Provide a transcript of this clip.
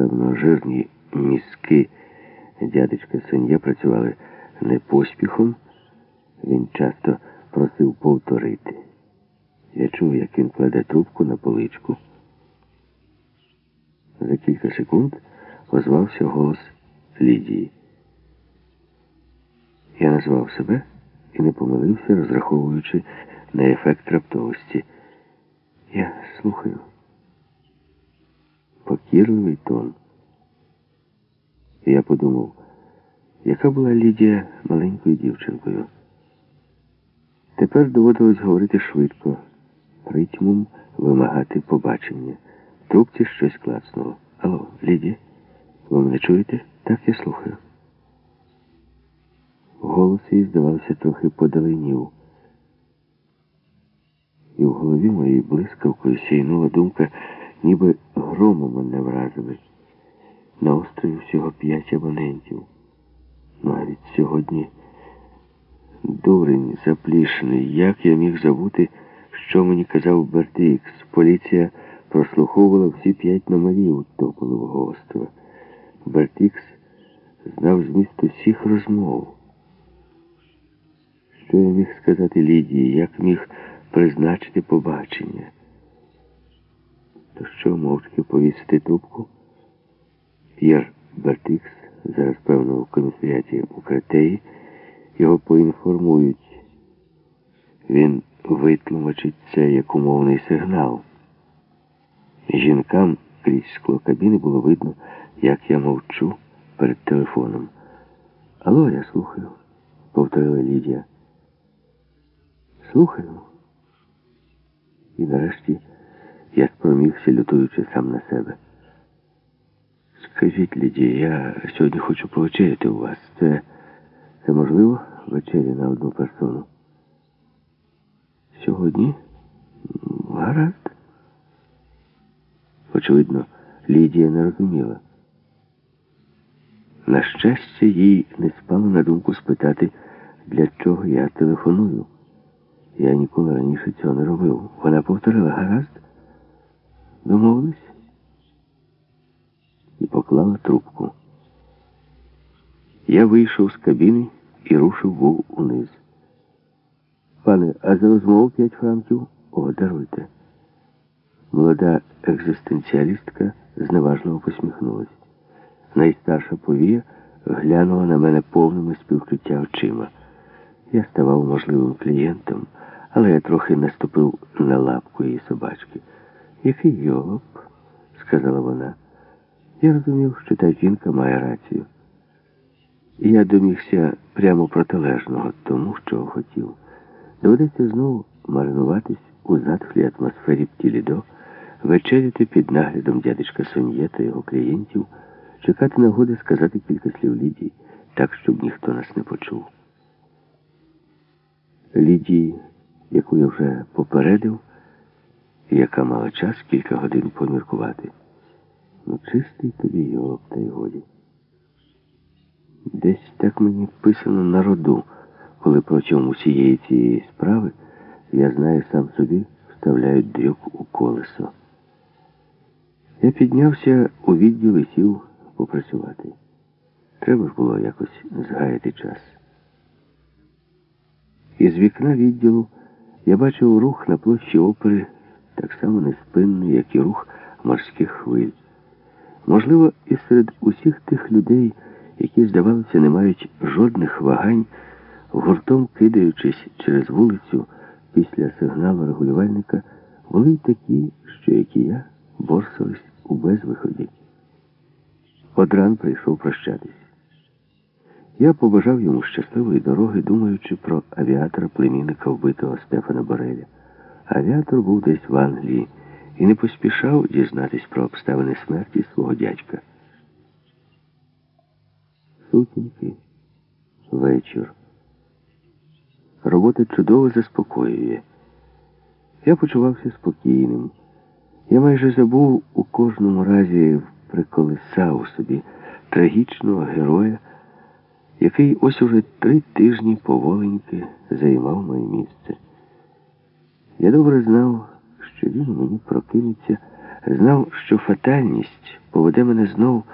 Певно, жирні мізки дядечка Сон'я працювали не поспіхом. Він часто просив повторити. Я чув, як він кладе трубку на поличку. За кілька секунд озвався голос Лідії. Я назвав себе і не помилився, розраховуючи на ефект раптовості. Я слухаю. Покірливий тон. І я подумав, яка була Лідія маленькою дівчинкою. Тепер доводилось говорити швидко, ритмом вимагати побачення. Трубці щось клацнуло. Алло, Лідія, ви мене чуєте? Так я слухаю. Голос її, здавалося, трохи подаленів. І в голові моїй блискавкою сійнула думка, ніби громом мене вразили. На острові всього п'ять абонентів. Навіть сьогодні дурень заплішений. Як я міг забути, що мені казав Бертікс? Поліція прослуховувала всі п'ять номерів Тополевого острова. Бертікс знав зміст усіх розмов. Що я міг сказати Лідії, як міг призначити побачення? То що, мовчки повісити трубку? П'єр Бертікс, зараз, певно, в комісаріаті у Кретеї, його поінформують. Він витлумачить це як умовний сигнал. Жінкам крізь скло кабіни було видно, як я мовчу перед телефоном. Алло, я слухаю, повторила Лідія. Слухаю. І нарешті я спромігся, лютуючи сам на себе. Скажіть, Лідія, я сьогодні хочу повечеряти у вас. Це, це можливо вечеря на одну персону? Сьогодні? Гаразд. Очевидно, Лідія не розуміла. На щастя, їй не спало на думку спитати, для чого я телефоную. Я ніколи раніше цього не робив. Вона повторила гаразд. Домовились? І поклала трубку. Я вийшов з кабіни і рушив був униз. Пане, а за розмову п'ять франків? О, даруйте. Молода екзистенціалістка зневажливо посміхнулась. Найстарша повія глянула на мене повними співчуття очима. Я ставав можливим клієнтом, але я трохи наступив на лапку її собачки. Який йолоп, сказала вона. Я розумів, що та жінка має рацію. Я домігся прямо протилежного тому, що хотів. Доведеться знову маринуватись у затхлій атмосфері птілідо, вечеряти під наглядом дядечка Сон'є та його клієнтів, чекати нагоди сказати кілька слів Лідії, так, щоб ніхто нас не почув. Лідії, яку я вже попередив, яка мала час кілька годин поміркувати. Ну, чистий тобі йолоп, та й годі. Десь так мені писано на роду, коли протягом усієї цієї справи, я знаю, сам собі вставляють дрюк у колесо. Я піднявся у відділ і сів попрацювати. Треба ж було якось згаяти час. Із вікна відділу я бачив рух на площі опери так само неспинний, як і рух морських хвиль. Можливо, і серед усіх тих людей, які, здавалося, не мають жодних вагань, гуртом кидаючись через вулицю після сигналу регулювальника, були й такі, що, як і я, борсались у безвиході. Одран прийшов прощатись. Я побажав йому щасливої дороги, думаючи про авіатора племінника вбитого Стефана Бореля. Авіатор був десь в Англії і не поспішав дізнатись про обставини смерті свого дядька. Сутінки, вечір. Робота чудово заспокоює. Я почувався спокійним. Я майже забув у кожному разі приколисав собі трагічного героя, який ось уже три тижні поволеньки займав моє місце. Я добре знав, що він мені прокинеться. Знав, що фатальність поведе мене знов